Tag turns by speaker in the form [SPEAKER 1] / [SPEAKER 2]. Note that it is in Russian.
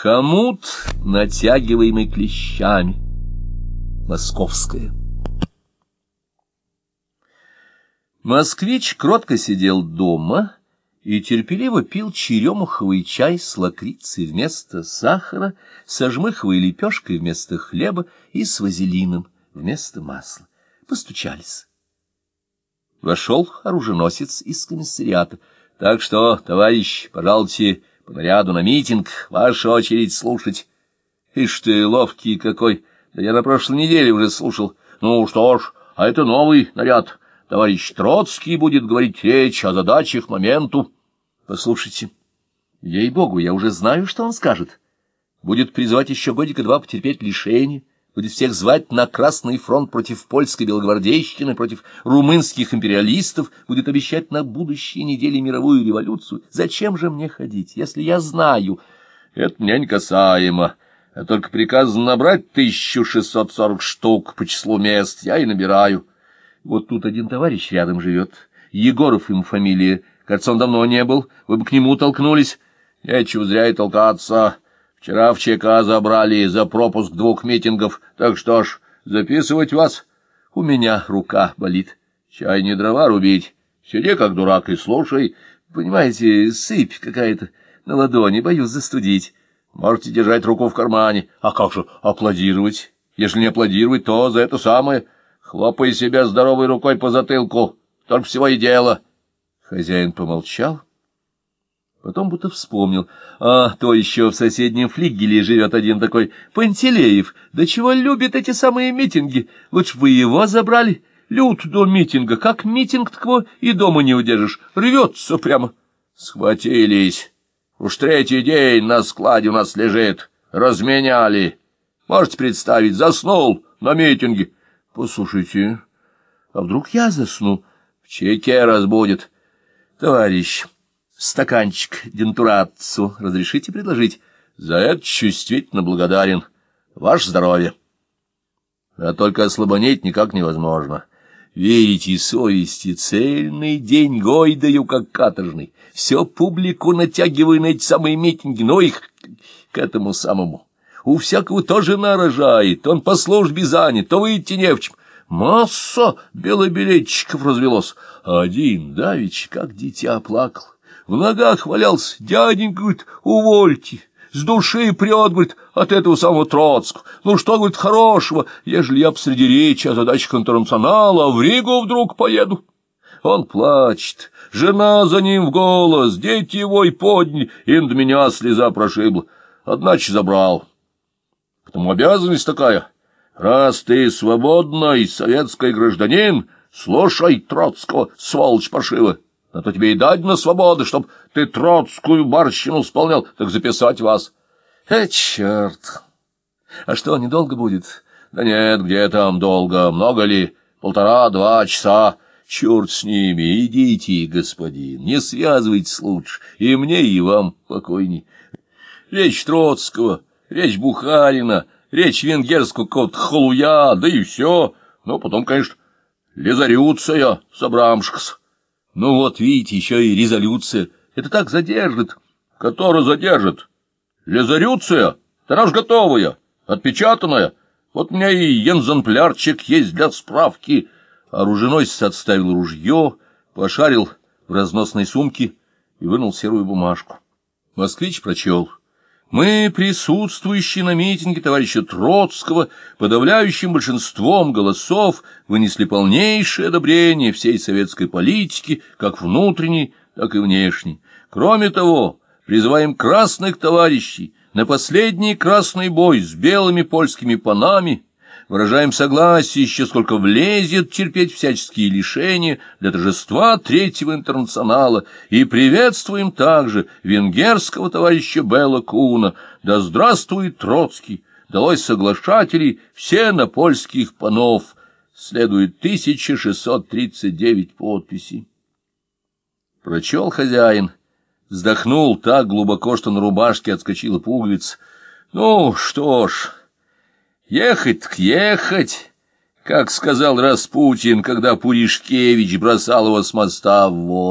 [SPEAKER 1] Хомут, натягиваемый клещами. Московская. Москвич кротко сидел дома и терпеливо пил черемуховый чай с лакрицей вместо сахара, со жмыховой лепешкой вместо хлеба и с вазелином вместо масла. Постучались. Вошел оруженосец из комиссариата. — Так что, товарищ, пожалуйте, по наряду на митинг, ваша очередь слушать. Ишь ты, ловкий какой! Да я на прошлой неделе уже слушал. Ну что ж, а это новый наряд. Товарищ Троцкий будет говорить речь о задачах моменту. Послушайте, ей-богу, я уже знаю, что он скажет. Будет призывать еще годика два потерпеть лишение будет всех звать на Красный фронт против польской белогвардейщины, против румынских империалистов, будет обещать на будущие недели мировую революцию. Зачем же мне ходить, если я знаю? Это меня не касаемо. А только приказано набрать 1640 штук по числу мест, я и набираю. Вот тут один товарищ рядом живет. Егоров им фамилия. Кажется, он давно не был. Вы бы к нему толкнулись. Нечего зря и толкаться. Вчера в ЧК забрали за пропуск двух митингов, так что ж, записывать вас? У меня рука болит. Чай не дрова рубить. Сиди как дурак и слушай. Понимаете, сыпь какая-то на ладони, боюсь застудить. Можете держать руку в кармане. А как же аплодировать? Если не аплодировать, то за это самое. Хлопай себя здоровой рукой по затылку. Только всего и дело. Хозяин помолчал Потом будто вспомнил. А, то еще в соседнем флигеле живет один такой Пантелеев. Да чего любит эти самые митинги? Лучше бы его забрали. Люд до митинга. Как митинг такого и дома не удержишь. Рвется прямо. Схватились. Уж третий день на складе у нас лежит. Разменяли. Можете представить, заснул на митинге. Послушайте, а вдруг я засну? В чеке разбудит. Товарищ стаканчик дентурацу разрешите предложить? За это чувствительно благодарен. Ваше здоровье. А только ослабонеть никак невозможно. Верите совести, цельный день гойдаю, как каторжный. Все публику натягиваю на эти самые митинги, но их к этому самому. У всякого тоже нарожает, он по службе занят, то выйти не в чем. Масса белобилетчиков развелось. Один давич, как дитя, плакал в ногах валялся. Дяденька, говорит, увольте. С души прет, говорит, от этого самого Троцкого. Ну что, говорит, хорошего, ежели я посреди речи о задачах интернационала в Ригу вдруг поеду? Он плачет, жена за ним в голос, дети его и подняли, и над меня слеза прошибла. Одначе забрал. Потому обязанность такая. Раз ты свободный советский гражданин, слушай Троцкого, сволочь пошива на то тебе и дать на свободу, чтоб ты троцкую барщину исполнял, так записать вас. Э, черт! А что, недолго будет? Да нет, где там долго, много ли? Полтора-два часа. Черт с ними, идите, господин, не связывайтесь лучше, и мне, и вам покойней. Речь Троцкого, речь Бухарина, речь венгерского какого-то халуя, да и все. Ну, потом, конечно, Лизарюция, Собрамшкс. Ну вот, видите, еще и резолюция. Это так задержит. Которая задержит? Резолюция? Она ж готовая, отпечатанная. Вот у меня и янзенплярчик есть для справки. Оруженосец отставил ружье, пошарил в разносной сумке и вынул серую бумажку. Москвич прочел. Мы, присутствующие на митинге товарища Троцкого, подавляющим большинством голосов вынесли полнейшее одобрение всей советской политики, как внутренней, так и внешней. Кроме того, призываем красных товарищей на последний красный бой с белыми польскими панами, выражаем согласие еще сколько влезет терпеть всяческие лишения для торжества Третьего интернационала и приветствуем также венгерского товарища Белла Куна. Да здравствует Троцкий! Далось соглашателей все на польских панов. Следует 1639 подписей. Прочел хозяин, вздохнул так глубоко, что на рубашке отскочила пуговица. Ну, что ж... Ехать так ехать, как сказал Распутин, когда Пуришкевич бросал его с моста в воду.